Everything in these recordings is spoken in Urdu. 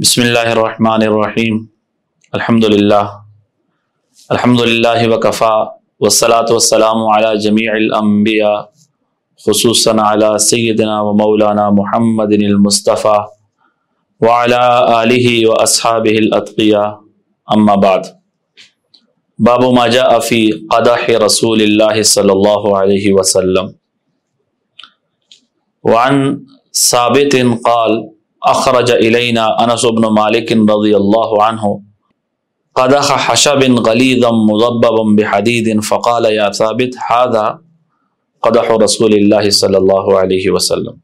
بسم اللہ الرحمن الرحیم۔ الحمد للہ الحمد للہ وکفا۔ والصلاة والسلام علی جمیع الانبیاء، خصوصا علی سیدنا و مولانا محمد المصطفیٰ وعلى آلہ و اصحابہ الاتقیاء. اما بعد۔ باب ما جاء فی قدح رسول اللہ صلی اللہ علیہ وسلم۔ وعن ثابت قال اخرج الینا انس بن مالک رضی اللہ عنہ قدح حشب غلیظا مضببا بحدید فقال یا ثابت، هذا قدح رسول اللہ صلی اللہ علیہ وسلم.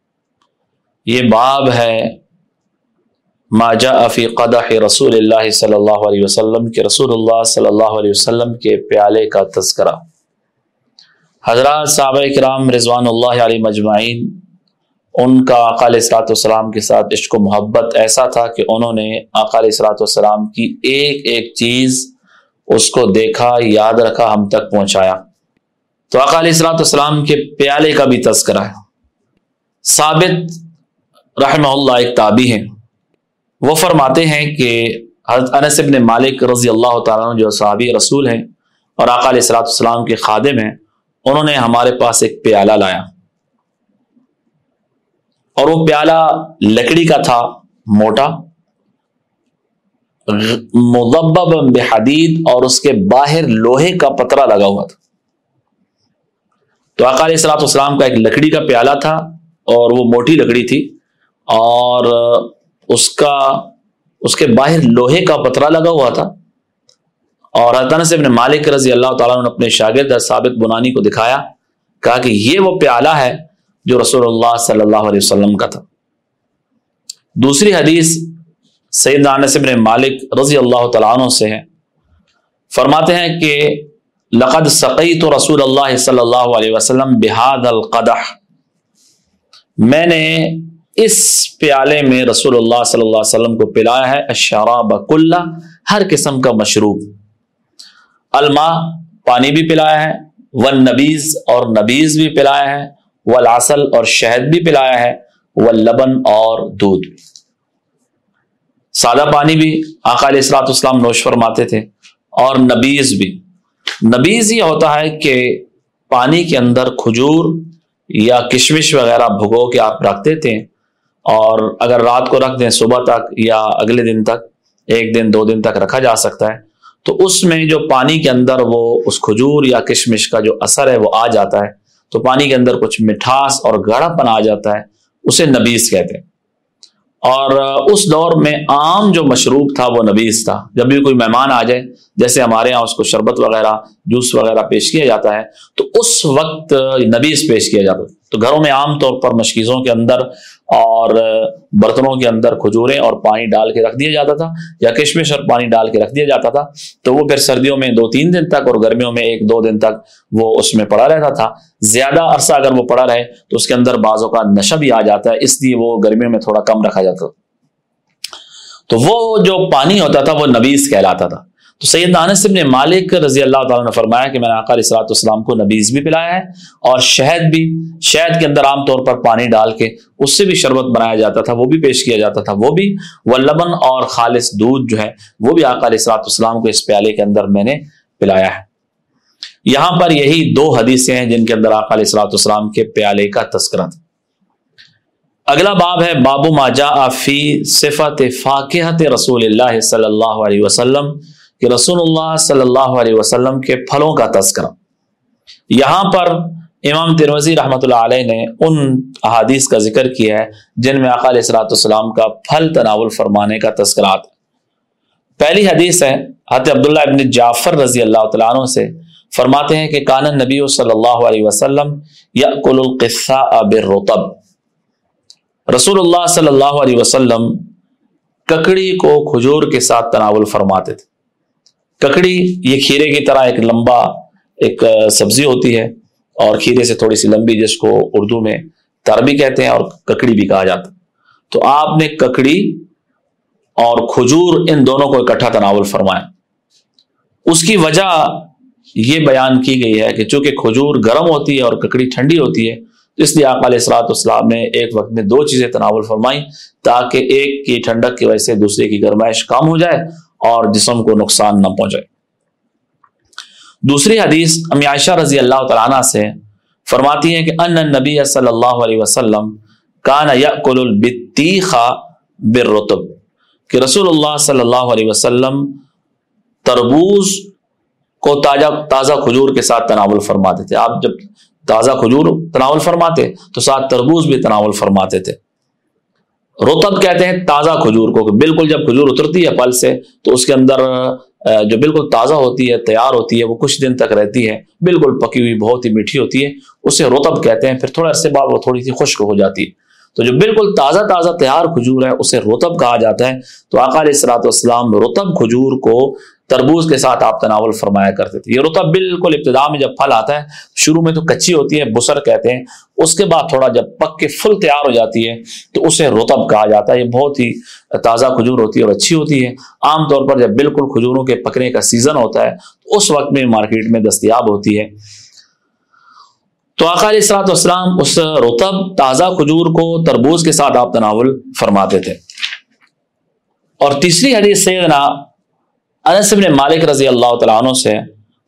یہ باب ہے ما جاء فی قدح رسول اللہ صلی اللہ علیہ وسلم کہ رسول اللہ صلی اللہ علیہ وسلم کے پیالے کا تذکرہ. حضرات صحابہ کرام رضوان اللہ علیہ مجمعین ان کا اقال اصلاۃ والسلام کے ساتھ عشق و محبت ایسا تھا کہ انہوں نے اقال اصلاۃ والسلام کی ایک ایک چیز اس کو دیکھا، یاد رکھا، ہم تک پہنچایا۔ تو اقال اصلاۃ والسلام کے پیالے کا بھی تذکرہ ہے۔ ثابت رحمہ اللہ ایک تابی ہیں۔ وہ فرماتے ہیں کہ حضرت انس ابن مالک رضی اللہ تعالیٰ جو صحابی رسول ہیں اور اقال اصلاۃ والسلام کے خادم ہیں، انہوں نے ہمارے پاس ایک پیالہ لایا۔ اور وہ پیالہ لکڑی کا تھا، موٹا۔ مضبب بحدید اور اس کے باہر لوہے کا پترا لگا ہوا تھا۔ تو اقال اصلاۃ والسلام کا ایک لکڑی کا پیالہ تھا اور وہ موٹی لکڑی تھی اور اس کا، اس کے باہر لوہے کا پترا لگا ہوا تھا۔ اور حضرت سے ابن مالک رضی اللہ تعالیٰ نے اپنے شاگرد ثابت بنانی کو دکھایا، کہا کہ یہ وہ پیالہ ہے جو رسول اللہ صلی اللہ علیہ وسلم کا تھا۔ دوسری حدیث سید ابن مالک رضی اللہ تعالیٰ عنہ سے ہے۔ فرماتے ہیں کہ لقد سقی تو رسول اللہ صلی اللہ علیہ وسلم بحاد القدح۔ میں نے اس پیالے میں رسول اللہ صلی اللہ علیہ وسلم کو پلایا ہے اشراب کلّہ، ہر قسم کا مشروب۔ الما پانی بھی پلایا ہے ون نبیز اور نبیز بھی پلایا ہے۔ ولاسل اور شہد بھی پلایا ہے وہ لبن اور دودھ۔ بھی سادہ پانی بھی آقال اصلاۃ اسلام نوش فرماتے تھے اور نبیز بھی۔ نبیز یہ ہوتا ہے کہ پانی کے اندر کھجور یا کشمش وغیرہ بھگو کے آپ رکھتے تھے اور اگر رات کو رکھ دیں، صبح تک یا اگلے دن تک، ایک دن، دو دن تک رکھا جا سکتا ہے، تو اس میں جو پانی کے اندر وہ اس کھجور یا کشمش کا جو اثر ہے وہ آ جاتا ہے۔ تو پانی کے اندر کچھ مٹھاس اور گڑھا پن آ جاتا ہے، اسے نبیس کہتے ہیں۔ اور اس دور میں عام جو مشروب تھا وہ نبیس تھا۔ جب بھی کوئی مہمان آ جائے، جیسے ہمارے یہاں اس کو شربت وغیرہ، جوس وغیرہ پیش کیا جاتا ہے، تو اس وقت نبیس پیش کیا جاتا تو گھروں میں عام طور پر مشکیزوں کے اندر اور برتنوں کے اندر کھجوریں اور پانی ڈال کے رکھ دیا جاتا تھا، یا کشمش اور پانی ڈال کے رکھ دیا جاتا تھا۔ تو وہ پھر سردیوں میں دو تین دن تک اور گرمیوں میں ایک دو دن تک وہ اس میں پڑا رہتا تھا۔ زیادہ عرصہ اگر وہ پڑا رہے تو اس کے اندر بازوں کا نشہ بھی آ جاتا ہے، اس لیے وہ گرمیوں میں تھوڑا کم رکھا جاتا تو وہ جو پانی ہوتا تھا وہ نبیز کہلاتا تھا۔ تو سید انس ابن مالک رضی اللہ تعالیٰ نے فرمایا کہ میں نے آقا اصلاۃ السلام کو نبیز بھی پلایا ہے اور شہد بھی، شہد کے اندر عام طور پر پانی ڈال کے اس سے بھی شربت بنایا جاتا تھا، وہ بھی پیش کیا جاتا تھا، وہ بھی۔ وہ لبن اور خالص دودھ جو ہے، وہ بھی آقا اصلاۃ السلام کو اس پیالے کے اندر میں نے پلایا ہے۔ یہاں پر یہی دو حدیثیں ہیں جن کے اندر آقا علیہ السلاۃ السلام کے پیالے کا تذکرہ تھا۔ اگلا باب ہے بابو ماجا فی صفت فاقحت رسول اللہ صلی اللہ علیہ وسلم۔ کہ رسول اللہ صلی اللہ علیہ وسلم کے پھلوں کا تذکرہ۔ یہاں پر امام تروزی رحمۃ اللہ علیہ نے ان احادیث کا ذکر کیا ہے جن میں اقال اصلاۃ السلام کا پھل تناول فرمانے کا تذکرات پہلی حدیث ہے، حضرت عبداللہ ابن جعفر رضی اللہ تعالیٰ عنہ سے فرماتے ہیں کہ کان نبی صلی اللہ علیہ وسلم یا کل القصہ رسول اللہ صلی اللہ علیہ وسلم ککڑی کو کھجور کے ساتھ تناول فرماتے تھے۔ ککڑی، یہ کھیرے کی طرح ایک لمبا ایک سبزی ہوتی ہے اور کھیرے سے تھوڑی سی لمبی جس کو اردو میں تر بھی کہتے ہیں اور ککڑی بھی کہا جاتا تو آپ نے ککڑی اور کھجور ان دونوں کو اکٹھا تناول فرمایا۔ اس کی وجہ یہ بیان کی گئی ہے کہ چونکہ کھجور گرم ہوتی ہے اور ککڑی ٹھنڈی ہوتی ہے اس لیے آپ علیہ السلاۃ اسلام نے ایک وقت میں دو چیزیں تناول فرمائی تاکہ ایک کی ٹھنڈک کی وجہ سے دوسرے کی گرمائش کم ہو جائے اور جسم کو نقصان نہ پہنچائے۔ دوسری حدیث امی عائشہ رضی اللہ تعالیٰ سے فرماتی ہیں کہ ان نبی صلی اللہ علیہ وسلم کان یقل البتیخا بالرطب، کہ رسول اللہ صلی اللہ علیہ وسلم تربوز کو تازہ تازہ کھجور کے ساتھ تناول فرماتے تھے۔ آپ جب تازہ کھجور تناول فرماتے تو ساتھ تربوز بھی تناول فرماتے تھے۔ روتب کہتے ہیں تازہ کھجور کو، بالکل جب کھجور اترتی ہے پل سے، تو اس کے اندر جو بالکل تازہ ہوتی ہے، تیار ہوتی ہے، وہ کچھ دن تک رہتی ہے، بالکل پکی ہوئی، بہت ہی میٹھی ہوتی ہے، اسے روتب کہتے ہیں، پھر تھوڑا عرصے بعد وہ تھوڑی سی خشک ہو جاتی ہے۔ تو جو بالکل تازہ تازہ تیار کھجور ہے، اسے روتب کہا جاتا ہے۔ تو علیہ السلاۃ والسلام رتب کھجور کو تربوز کے ساتھ آپ تناول فرمایا کرتے تھے۔ یہ رتب بالکل ابتدا میں جب پھل آتا ہے، شروع میں تو کچی ہوتی ہے، بسر کہتے ہیں۔ اس کے بعد تھوڑا جب پک کے فل تیار ہو جاتی ہے، تو اسے رتب کہا جاتا ہے۔ یہ بہت ہی تازہ کھجور ہوتی ہے اور اچھی ہوتی ہے۔ عام طور پر جب بالکل کھجوروں کے پکنے کا سیزن ہوتا ہے، تو اس وقت میں مارکیٹ میں دستیاب ہوتی ہے۔ تو علیہ السلاط والسلام اس رتب تازہ کھجور کو تربوز کے ساتھ آپ تناول فرماتے تھے۔ اور تیسری حدیث سیدنا انس بن مالک رضی اللہ تعالیٰ عنہ سے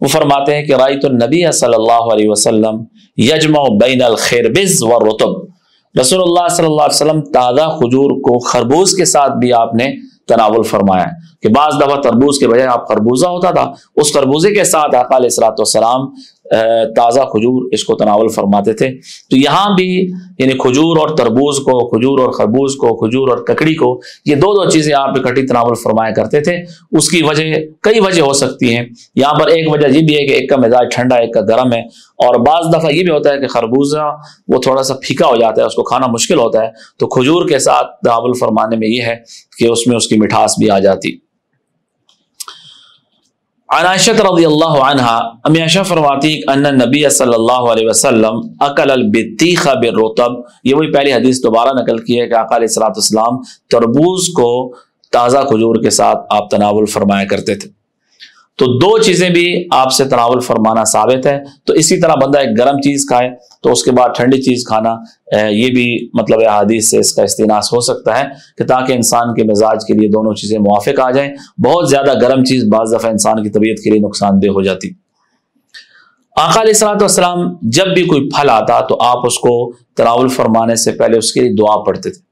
وہ فرماتے ہیں کہ رائت النبی صلی اللہ علیہ وسلم یجمع بین الخربز و رتب رسول اللہ صلی اللہ علیہ وسلم تازہ کھجور کو خربوز کے ساتھ بھی آپ نے تناول فرمایا کہ بعض دفعہ تربوز کے بجائے آپ خربوزہ ہوتا تھا، اس خربوزے کے ساتھ آقا علیہ السلاۃ والسلام تازہ کھجور اس کو تناول فرماتے تھے۔ تو یہاں بھی یعنی کھجور اور تربوز کو، کھجور اور خربوز کو، کھجور اور ککڑی کو، یہ دو دو چیزیں آپ اکٹھی تناول فرمایا کرتے تھے۔ اس کی وجہ، کئی وجہ ہو سکتی ہیں۔ یہاں پر ایک وجہ یہ بھی ہے کہ ایک کا مزاج ٹھنڈا، ایک کا گرم ہے۔ اور بعض دفعہ یہ بھی ہوتا ہے کہ خربوزہ وہ تھوڑا سا پھیکا ہو جاتا ہے، اس کو کھانا مشکل ہوتا ہے۔ تو کھجور کے ساتھ تناول فرمانے میں یہ ہے کہ اس میں اس کی مٹھاس بھی آ جاتی۔ عناشت رضی اللہ عنہ امیاشہ فرماتی ان نبی صلی اللہ علیہ وسلم اکل البتیخ بالرطب۔ یہ وہی پہلی حدیث دوبارہ نقل کی ہے کہ آقا علیہ السلام اسلام تربوز کو تازہ کھجور کے ساتھ آپ تناول فرمایا کرتے تھے۔ تو دو چیزیں بھی آپ سے تناول فرمانا ثابت ہے۔ تو اسی طرح بندہ ایک گرم چیز کھائے، تو اس کے بعد ٹھنڈی چیز کھانا یہ بھی مطلب حادیث سے اس کا استناس ہو سکتا ہے کہ تاکہ انسان کے مزاج کے لیے دونوں چیزیں موافق آ جائیں۔ بہت زیادہ گرم چیز بعض دفعہ انسان کی طبیعت کے لیے نقصان دہ ہو جاتی۔ آقا علیہ السلاۃ والسلام جب بھی کوئی پھل آتا تو آپ اس کو تناول فرمانے سے پہلے اس کے لیے دعا پڑھتے تھے۔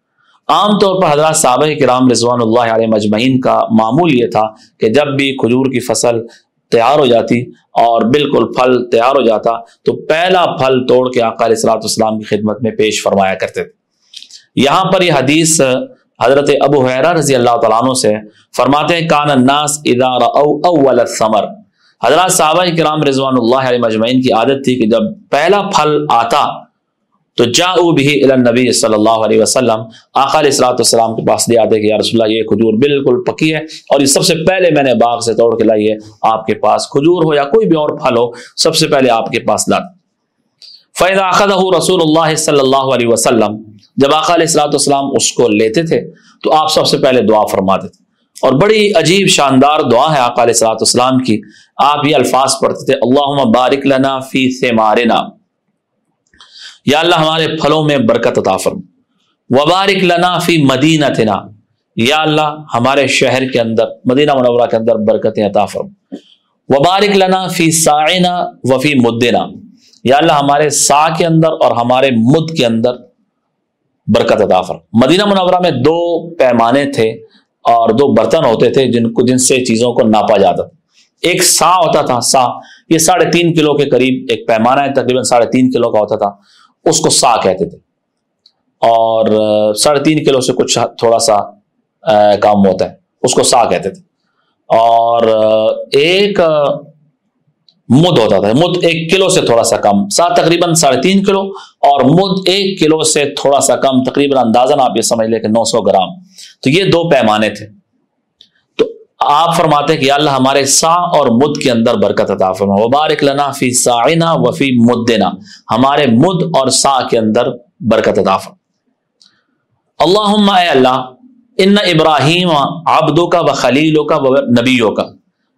عام طور پر حضرات صحابہ کرام رضوان اللہ علیہ مجمعین کا معمول یہ تھا کہ جب بھی کھجور کی فصل تیار ہو جاتی اور بالکل پھل تیار ہو جاتا تو پہلا پھل توڑ کے آقا علیہ السلاۃ السلام کی خدمت میں پیش فرمایا کرتے تھے۔ یہاں پر یہ حدیث حضرت ابو حیرہ رضی اللہ تعالیٰ عنہ سے فرماتے ہیں، کان الناس ادار او اول ثمر حضرات صحابہ کرام رضوان اللہ علیہ مجمعین کی عادت تھی کہ جب پہلا پھل آتا تو جا بھی نبی صلی اللہ علیہ وسلم۔ آخر السلاۃ السلام کے پاس دے آتے کہ یا رسول اللہ، یہ کھجور بالکل پکی ہے اور یہ سب سے پہلے میں نے باغ سے توڑ کے لائی ہے۔ آپ کے پاس کھجور ہو یا کوئی بھی اور پھل ہو، سب سے پہلے آپ کے پاس لا۔ فیض آخد رسول اللہ صلی اللہ علیہ وسلم۔ جب آخر علیہ السلاۃ السلام اس کو لیتے تھے، تو آپ سب سے پہلے دعا فرماتے تھے۔ اور بڑی عجیب شاندار دعا ہے آقا علیہ السلاۃ السلام کی۔ آپ یہ الفاظ پڑھتے تھے اللہ بارک لنا فی ثمارنا یا اللہ ہمارے پھلوں میں برکت عطا فرم وبارک لنا فی مدینہ تنا یا اللہ ہمارے شہر کے اندر، مدینہ منورہ کے اندر برکتیں عطا فرم وبارک لنا فی سائنا وفی مدینہ یا اللہ ہمارے سا کے اندر اور ہمارے مد کے اندر برکت عطا فرم مدینہ منورہ میں دو پیمانے تھے اور دو برتن ہوتے تھے جن کو، جن سے چیزوں کو ناپا جاتا ایک سا ہوتا تھا، سا۔ یہ ساڑھے تین کلو کے قریب ایک پیمانہ ہے، تقریباً ساڑھے تین کلو کا ہوتا تھا۔ اس کو سا کہتے تھے۔ اور ساڑھے تین کلو سے کچھ تھوڑا سا کام ہوتا ہے۔ اس کو سا کہتے تھے۔ اور ایک مد ہوتا تھا۔ مد ایک کلو سے تھوڑا سا کم۔ سا تقریباً ساڑھے تین کلو۔ اور مد ایک کلو سے تھوڑا سا کم، تقریباً اندازن آپ یہ سمجھ لیں کہ نو سو گرام۔ تو یہ دو پیمانے تھے۔ آپ فرماتے ہیں کہ اللہ ہمارے سا اور مد کے اندر برکت عطا فرما۔ وبارک لنا فی سائنا وفی مدنا۔ ہمارے مد اور سا کے اندر برکت عطا فرما۔ اللہم اے اللہ، ان ابراہیم عبدوں کا و خلیلوں کا و نبیوں کا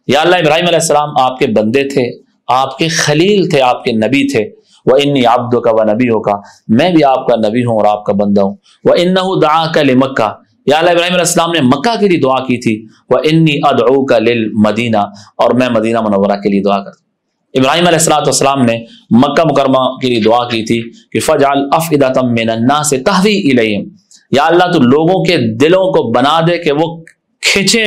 یا اللہ ابراہیم علیہ السلام آپ کے بندے تھے، آپ کے خلیل تھے، آپ کے نبی تھے۔ وہ انی آبد کا و نبی ہو کا میں بھی آپ کا نبی ہوں اور آپ کا بندہ ہوں۔ وہ ان دا کا مکہ یا اللہ ابراہیم علیہ السلام نے مکہ کے لیے دعا کی تھی وہ انی ادعو کا لل مدینہ اور میں مدینہ منورہ کے لیے دعا کرتا ابراہیم علیہ السلاۃ والسلام نے مکہ مکرمہ کے لیے دعا کی تھی کہ فج الفم من الناس تحوی الیہم یا اللہ تو لوگوں کے دلوں کو بنا دے کہ وہ کھینچے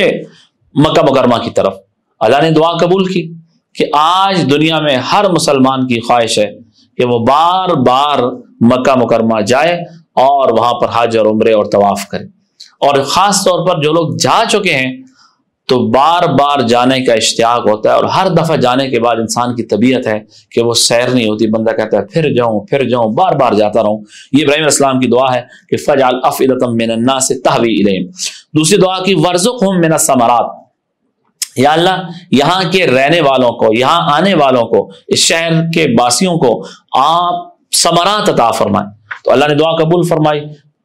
مکہ مکرمہ کی طرف۔ اللہ نے دعا قبول کی کہ آج دنیا میں ہر مسلمان کی خواہش ہے کہ وہ بار بار مکہ مکرمہ جائے اور وہاں پر حج اور عمرے اور طواف کرے۔ اور خاص طور پر جو لوگ جا چکے ہیں، تو بار بار جانے کا اشتیاق ہوتا ہے اور ہر دفعہ جانے کے بعد انسان کی طبیعت ہے کہ وہ سیر نہیں ہوتی، بندہ کہتا ہے پھر جاؤں پھر جاؤں، بار بار جاتا رہوں۔ یہ ابراہیم السلام کی دعا ہے کہ فج الفم من الناس سے تحوی دوسری دعا کی ورژ من الثمرات۔ یا اللہ، یہاں کے رہنے والوں کو، یہاں آنے والوں کو، اس شہر کے باسیوں کو آپ ثمرات عطا فرمائیں۔ تو اللہ نے دعا قبول فرمائی۔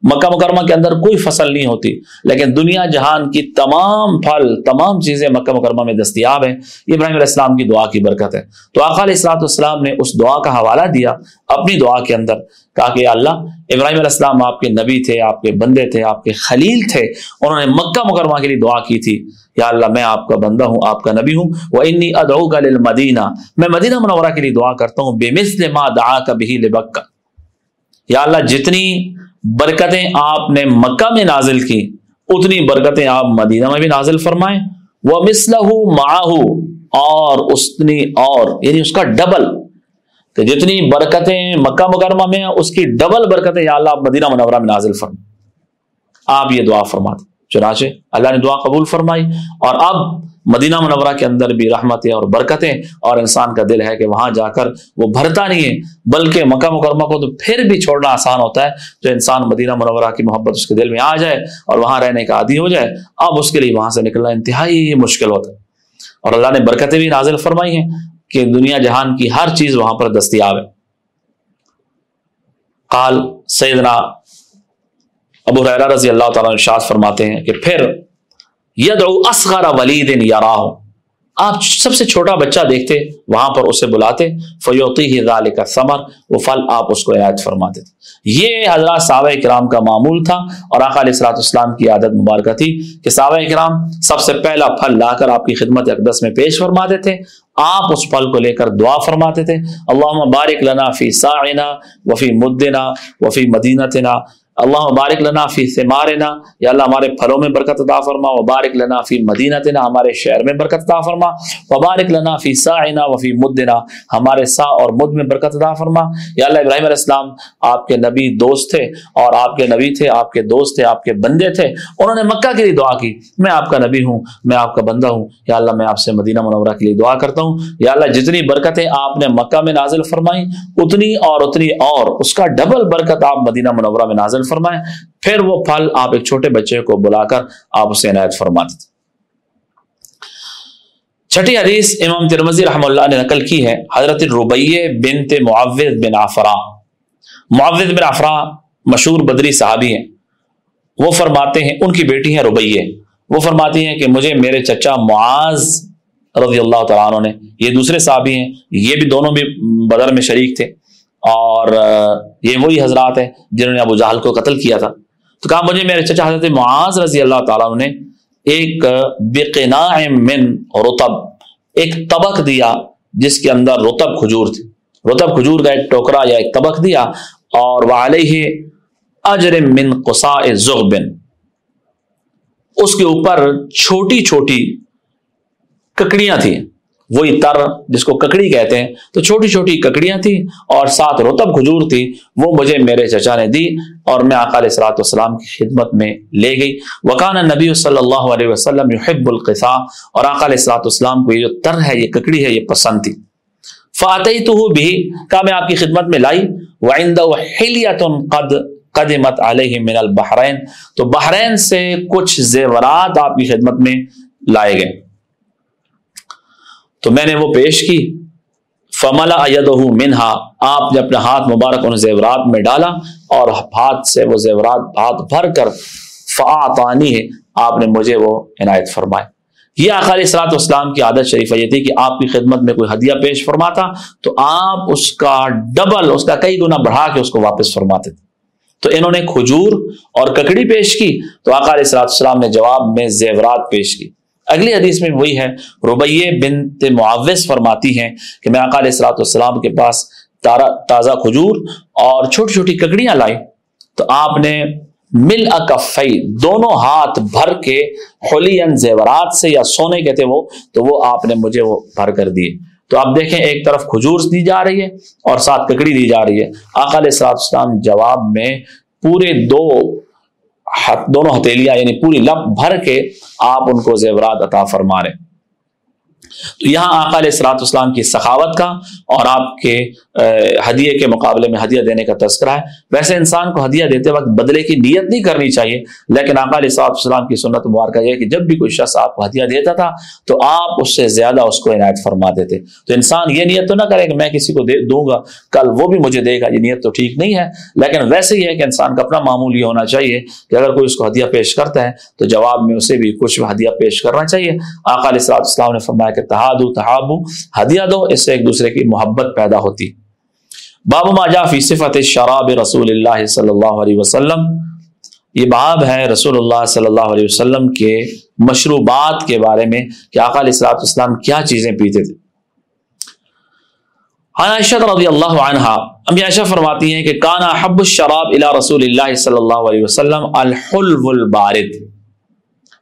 مکہ مکرمہ کے اندر کوئی فصل نہیں ہوتی۔ لیکن دنیا جہان کی تمام پھل، تمام چیزیں مکہ مکرمہ میں دستیاب ہیں۔ ابراہیم علیہ السلام کی دعا کی برکت ہے۔ تو آقا علیہ السلاۃ السلام نے اس دعا کا حوالہ دیا اپنی دعا کے اندر، کہا کہ اللہ، ابراہیم علیہ السلام آپ کے نبی تھے، آپ کے بندے تھے، آپ کے خلیل تھے، انہوں نے مکہ مکرمہ کے لیے دعا کی تھی۔ یا اللہ، میں آپ کا بندہ ہوں، آپ کا نبی ہوں۔ وہ انی ادعو کا مدینہ میں مدینہ منورہ کے لیے دعا کرتا ہوں۔ بے مثل ما دعا کا بھی لبکا یا اللہ، جتنی برکتیں آپ نے مکہ میں نازل کی، اتنی برکتیں آپ مدینہ میں بھی نازل فرمائیں۔ وہ مسلح ماہو اور اتنی اور یعنی اس کا ڈبل۔ کہ جتنی برکتیں مکہ مکرمہ میں اس کی ڈبل برکتیں یا اللہ آپ مدینہ منورہ میں نازل فرمائیں۔ آپ یہ دعا فرماتے چنانچہ اللہ نے دعا قبول فرمائی۔ اور اب مدینہ منورہ کے اندر بھی رحمتیں اور برکتیں اور انسان کا دل ہے کہ وہاں جا کر وہ بھرتا نہیں ہے، بلکہ مکہ مکرمہ کو تو پھر بھی چھوڑنا آسان ہوتا ہے جو انسان مدینہ منورہ کی محبت اس کے دل میں آ جائے اور وہاں رہنے کا عادی ہو جائے، اب اس کے لیے وہاں سے نکلنا انتہائی مشکل ہوتا ہے۔ اور اللہ نے برکتیں بھی نازل فرمائی ہیں کہ دنیا جہان کی ہر چیز وہاں پر دستیاب ہے۔ قال سیدنا ابو ریرا رضی اللہ تعالیٰ ارشاد فرماتے ہیں کہ پھر یدعو اصغر ولید یراہ. آپ سب سے چھوٹا بچہ دیکھتے، وہاں پر اسے بلاتے فیوتی ہی ذالک کا ثمر وہ پھل آپ اس کو عنایت فرماتے تھے۔ یہ حضرات صحابہ کرام کا معمول تھا اور آقا علیہ السلاۃ السلام کی عادت مبارکہ تھی کہ صحابہ کرام سب سے پہلا پھل لا کر آپ کی خدمت اقدس میں پیش فرماتے تھے۔ آپ اس پھل کو لے کر دعا فرماتے تھے۔ اللہ بارک لنا فی ساعنا وفی مدنا وفی مدینتنا اللہ مبارک لنا فی ثمارنا، یا اللہ ہمارے پھلوں میں برکت عطا فرما، وبارک لنا فی مدینتنا، ہمارے شہر میں برکت عطا فرما، وبارک لنا فی ساعنا وفی مدنا، ہمارے سا اور مد میں برکت عطا فرما۔ یا اللہ ابراہیم علیہ السلام آپ کے نبی دوست تھے اور آپ کے نبی تھے، آپ کے دوست تھے، آپ کے بندے تھے، انہوں نے مکہ کے لیے دعا کی۔ میں آپ کا نبی ہوں، میں آپ کا بندہ ہوں۔ یا اللہ میں آپ سے مدینہ منورہ کے لیے دعا کرتا ہوں۔ یا اللہ جتنی برکتیں آپ نے مکہ میں نازل فرمائی اتنی اور اتنی اور، اس کا ڈبل برکت آپ مدینہ منورہ میں نازل فرمائیں۔ پھر وہ پھل آپ ایک چھوٹے بچے کو بلا کر آپ اسے عنایت فرما دیتے چھٹی حدیث امام ترمزی رحم اللہ نے نقل کی ہے۔ حضرت ربیہ بنت معوذ بن آفرا معوذ بن آفرا مشہور بدری صحابی ہیں۔ وہ فرماتے ہیں، ان کی بیٹی ہیں ربیہ وہ فرماتی ہیں کہ مجھے میرے چچا معاذ رضی اللہ تعالیٰ عنہ نے، یہ دوسرے صحابی ہیں، یہ بھی دونوں بھی بدر میں شریک تھے۔ اور یہ وہی حضرات ہیں جنہوں نے ابو جہل کو قتل کیا تھا۔ تو کہا، مجھے میرے چچا حضرت معاذ رضی اللہ تعالیٰ نے ایک من رتب ایک طبق دیا جس کے اندر رتب کھجور تھی رتب کھجور کا ایک ٹوکرا یا ایک طبق دیا اور وہ علیہ اجر من قصا زغبن اس کے اوپر چھوٹی چھوٹی ککڑیاں تھیں۔ وہی تر جس کو ککڑی کہتے ہیں، تو چھوٹی چھوٹی ککڑیاں تھیں اور ساتھ روتب کھجور تھی، وہ مجھے میرے چچا نے دی اور میں علیہ سلاۃ والسلام کی خدمت میں لے گئی۔ وکان نبی صلی اللہ علیہ وسلم یحب القصا اور علیہ سلاۃ والسلام کو یہ جو تر ہے، یہ ککڑی ہے، یہ پسند تھی۔ فاتح تو بھی کہا میں آپ کی خدمت میں لائی۔ قد قدمت علیہ من البحرین۔ تو بحرین سے کچھ زیورات آپ کی خدمت میں لائے گئے۔ تو میں نے وہ پیش کی۔ فملا منہا آپ نے اپنے ہاتھ مبارک ان زیورات میں ڈالا اور ہاتھ سے وہ زیورات ہاتھ بھر کر فعطانی ہے آپ نے مجھے وہ عنایت فرمائے یہ اقالی اصلاط اسلام کی عادت شریف یہ تھی کہ آپ کی خدمت میں کوئی ہدیہ پیش فرماتا تو آپ اس کا ڈبل، اس کا کئی گنا بڑھا کے اس کو واپس فرماتے تھے۔ تو انہوں نے کھجور اور ککڑی پیش کی۔ تو اقال اصلاط اسلام نے جواب میں زیورات پیش کی۔ اگلی حدیث میں وہی ہے ربیہ بن معاوض فرماتی ہیں کہ میں اقال اصلاط السلام کے پاس تازہ کھجور اور چھوٹی چھوٹی ککڑیاں لائی۔ تو آپ نے مل اکفئی دونوں ہاتھ بھر کے خلین زیورات سے یا سونے کے تھے وہ، تو وہ آپ نے مجھے وہ بھر کر دیے۔ تو آپ دیکھیں، ایک طرف کھجور دی جا رہی ہے اور ساتھ ککڑی دی جا رہی ہے۔ آقال سات اسلام جواب میں پورے دو دونوں ہتھیلیاں یعنی پوری لپ بھر کے آپ ان کو زیورات عطا فرما رہے تو یہاں آقا علیہ السلاط اسلام کی سخاوت کا اور آپ کے ہدیے کے مقابلے میں ہدیہ دینے کا تذکرہ ہے۔ ویسے انسان کو ہدیہ دیتے وقت بدلے کی نیت نہیں کرنی چاہیے، لیکن آقا علیہ السلاط اسلام کی سنت مبارکہ یہ ہے کہ جب بھی کوئی شخص آپ کو ہدیہ دیتا تھا تو آپ اس سے زیادہ اس کو عنایت فرما دیتے۔ تو انسان یہ نیت تو نہ کرے کہ میں کسی کو دے، دوں گا، کل وہ بھی مجھے دے گا، یہ نیت تو ٹھیک نہیں ہے۔ لیکن ویسے ہی ہے کہ انسان کا اپنا معمول یہ ہونا چاہیے کہ اگر کوئی اس کو ہدیہ پیش کرتا ہے تو جواب میں اسے بھی کچھ ہدیہ پیش کرنا چاہیے۔ آقا علیہ السلاط اسلام نے فرمایا کہ تحادو تحابو ہدیہ دو، اس سے ایک دوسرے کی محبت پیدا ہوتی۔ باب ما جا فی صفت شراب رسول اللہ صلی اللہ علیہ وسلم۔ یہ باب ہے رسول اللہ صلی اللہ علیہ وسلم کے مشروبات کے بارے میں کہ آقا علیہ السلاط اسلام کیا چیزیں پیتے تھے۔ عائشہ رضی اللہ عنہ امی عائشہ فرماتی ہیں کہ کانا حب الشراب الى رسول اللہ صلی اللہ علیہ وسلم الحلو البارد۔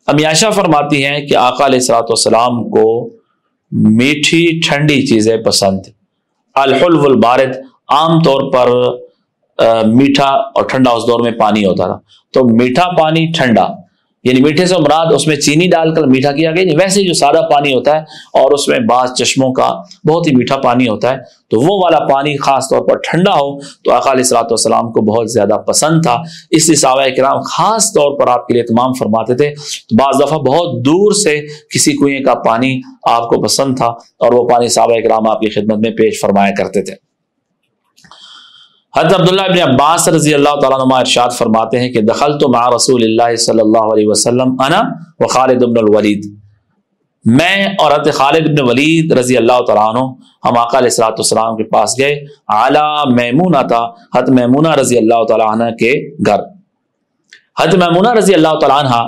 امی عائشہ فرماتی ہیں کہ آقا علیہ السلاط والسلام کو میٹھی ٹھنڈی چیزیں پسند۔ الحلو البارد عام طور پر میٹھا اور ٹھنڈا اس دور میں پانی ہوتا تھا۔ تو میٹھا پانی ٹھنڈا۔ یعنی میٹھے سے مراد اس میں چینی ڈال کر میٹھا کیا گیا نہیں ویسے جو سادہ پانی ہوتا ہے اور اس میں بعض چشموں کا بہت ہی میٹھا پانی ہوتا ہے، تو وہ والا پانی خاص طور پر ٹھنڈا ہو تو اقال اصلاۃ والسلام کو بہت زیادہ پسند تھا۔ اس لیے صحابہ کرام خاص طور پر آپ کے لیے اہتمام فرماتے تھے۔ تو بعض دفعہ بہت دور سے کسی کنویں کا پانی آپ کو پسند تھا اور وہ پانی صحابہ کرام آپ کی خدمت میں پیش فرمایا کرتے تھے۔ حضرت عبداللہ ابن عباس رضی اللہ تعالیٰ نما ارشاد فرماتے ہیں کہ دخل تو مع رسول اللہ صلی اللہ علیہ وسلم انا و خالد ابن الولید۔ میں اور حضرت خالد ابن ولید رضی اللہ تعالیٰ عنہ ہم آقا علیہ السلاۃ السلام کے پاس گئے اعلیٰ میمونہ تھا، حضرت میمونہ رضی اللہ تعالیٰ عنہ کے گھر۔ حضرت میمونہ رضی اللہ تعالیٰ عنہ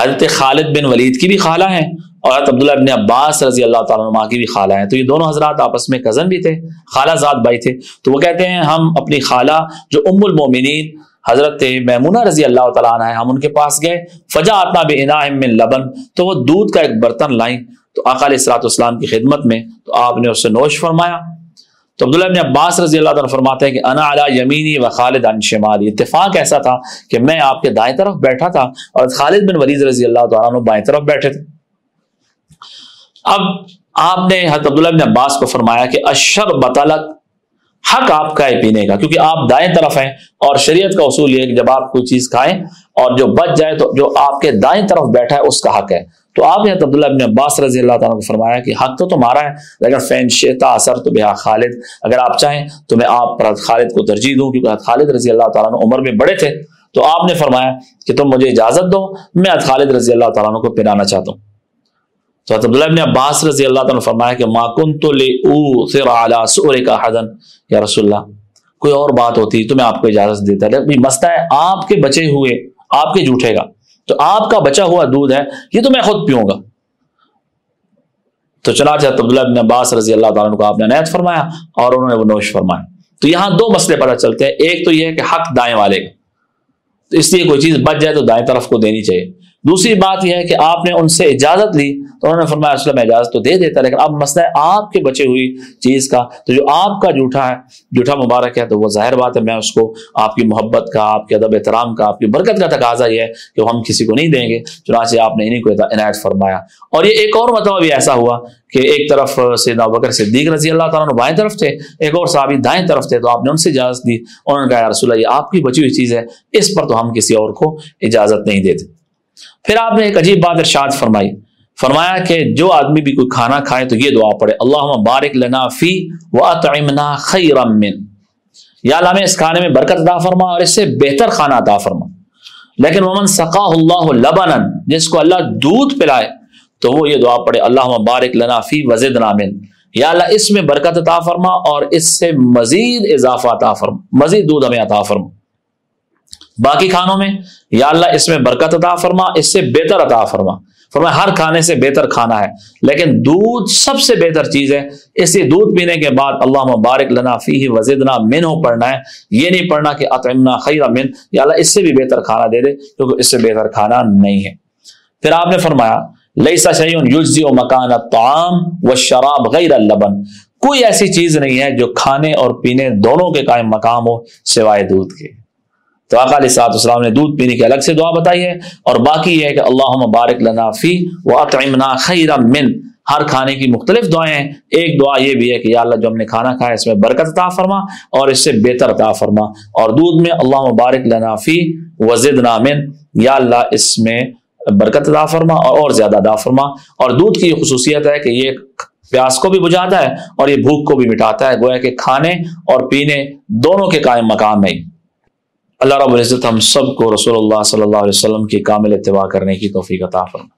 حضرت خالد بن ولید کی بھی خالہ ہیں۔ اور حضرت عبداللہ ابن عباس رضی اللہ تعالیٰ عنہ کی بھی خالہ ہیں۔ تو یہ دونوں حضرات آپس میں کزن بھی تھے، خالہ زاد بھائی تھے۔ تو وہ کہتے ہیں، ہم اپنی خالہ جو ام المومنین حضرت میمونہ رضی اللہ تعالیٰ عنہ ہم ان کے پاس گئے۔ فجا آتنا بے من لبن۔ تو وہ دودھ کا ایک برتن لائیں۔ تو آقا علیہ السلاۃ اسلام کی خدمت میں تو آپ نے اس سے نوش فرمایا۔ تو عبداللہ ابن عباس رضی اللہ تعالیٰ فرماتے ہیں کہ انا علی یمینی و خالد ان شمالی۔ اتفاق ایسا تھا کہ میں آپ کے دائیں طرف بیٹھا تھا اور خالد بن ولید رضی اللہ تعالیٰ عنہ بائیں طرف بیٹھے تھے۔ اب آپ نے حضرت عبداللہ بن عباس کو فرمایا کہ اشر بطلت حق آپ کا ہے پینے کا، کیونکہ آپ دائیں طرف ہیں اور شریعت کا اصول یہ ہے کہ جب آپ کوئی چیز کھائیں اور جو بچ جائے تو جو آپ کے دائیں طرف بیٹھا ہے اس کا حق ہے۔ تو آپ نے عبداللہ ابن عباس رضی اللہ تعالیٰ کو فرمایا کہ حق تو تمہارا ہے لیکن فین شیتا اثر تو بے خالد۔ اگر آپ چاہیں تو میں آپ پر خالد کو ترجیح دوں، کیونکہ خالد رضی اللہ تعالیٰ عمر میں بڑے تھے۔ تو آپ نے فرمایا کہ تم مجھے اجازت دو، میں خالد رضی اللہ تعالیٰ کو پلانا چاہتا ہوں۔ تو عبداللہ ابن عباس رضی اللہ تعالیٰ نے فرمایا کہ ماکن تو لے او سر سورے کا حدن یا رسول اللہ، کوئی اور بات ہوتی تو میں آپ کو اجازت دیتا۔ مسئلہ ہے، آپ کے بچے ہوئے، آپ کے جھوٹے گا تو آپ کا بچا ہوا دودھ ہے، یہ تو میں خود پیوں گا۔ تو چنانچہ عبداللہ ابن عباس رضی اللہ تعالیٰ کو آپ نے نیت فرمایا اور انہوں نے وہ نوش فرمایا۔ تو یہاں دو مسئلے پتہ چلتے ہیں، ایک تو یہ ہے کہ حق دائیں والے کا۔ تو اس لیے کوئی چیز بچ جائے تو دائیں طرف کو دینی چاہیے۔ دوسری بات یہ ہے کہ آپ نے ان سے اجازت لی تو انہوں نے فرمایا اصل میں اجازت تو دے دیتا لیکن اب مسئلہ ہے آپ کے بچے ہوئی چیز کا۔ تو جو آپ کا جھوٹا ہے، جھوٹا مبارک ہے، تو وہ ظاہر بات ہے، میں اس کو آپ کی محبت کا، آپ کے ادب احترام کا، آپ کی برکت کا تقاضا یہ ہے کہ ہم کسی کو نہیں دیں گے۔ چنانچہ آپ نے انہیں کو عنایت فرمایا۔ اور یہ ایک اور مرتبہ بھی ایسا ہوا کہ ایک طرف سیدنا بکر صدیق رضی اللہ تعالیٰ بائیں طرف تھے، ایک اور صحابی دائیں طرف تھے، تو آپ نے ان سے اجازت دی۔ انہوں نے کہا رسول اللہ، یہ آپ کی بچی ہوئی چیز ہے، اس پر تو ہم کسی اور کو اجازت نہیں دیتے۔ پھر آپ نے ایک عجیب بات ارشاد فرمائی، فرمایا کہ جو آدمی بھی کوئی کھانا کھائے تو یہ دعا پڑے اللہ بارک لنا فی واطعمنا خیرا من. یا اللہ میں اس کھانے میں برکت عطا فرما اور اس سے بہتر کھانا عطا فرما۔ لیکن ومن سقا اللہ لبنا، جس کو اللہ دودھ پلائے، تو وہ یہ دعا پڑھے اللہ مبارک لنا فی وزد نامن یا اللہ اس میں برکت عطا فرما اور اس سے مزید اضافہ عطا فرما، مزید دودھ ہمیں عطا فرما۔ باقی کھانوں میں؟ یا اللہ اس میں برکت عطا فرما، اس سے بہتر عطا فرما۔ فرما ہر کھانے سے بہتر کھانا ہے، لیکن دودھ سب سے بہتر چیز ہے۔ اس دودھ پینے کے بعد اللہ مبارک لنا فی وزدنا من ہو پڑھنا ہے۔ یہ نہیں پڑھنا کہ اطمنا خیر من یا اللہ اس سے بھی بہتر کھانا دے دے، کیونکہ اس سے بہتر کھانا نہیں ہے۔ پھر آپ نے فرمایا لئیسا شعیون یوزی و مکان تعام و شراب غیر اللبن۔ کوئی ایسی چیز نہیں ہے جو کھانے اور پینے دونوں کے قائم مقام ہو، سوائے دودھ کے۔ تو آقا علیہ صاحب السلام نے دودھ پینے کی الگ سے دعا بتائی ہے اور باقی یہ ہے کہ اللہ مبارک لنا فی و اطعمنا خیر من۔ ہر کھانے کی مختلف دعائیں ہیں۔ ایک دعا یہ بھی ہے کہ یا اللہ جو ہم نے کھانا کھایا اس میں برکت عطا فرما اور اس سے بہتر عطا فرما۔ اور دودھ میں اللہ مبارک لنا فی وزدنا من۔ یا اللہ اس میں برکت عطا فرما اور اور زیادہ عطا فرما۔ اور دودھ کی یہ خصوصیت ہے کہ یہ پیاس کو بھی بجھاتا ہے اور یہ بھوک کو بھی مٹاتا ہے۔ گویا کہ کھانے اور پینے دونوں کے قائم مقام میں اللہ رب العزت ہم سب کو رسول اللہ صلی اللہ علیہ وسلم کی کامل اتباع کرنے کی توفیق عطا فرمائے۔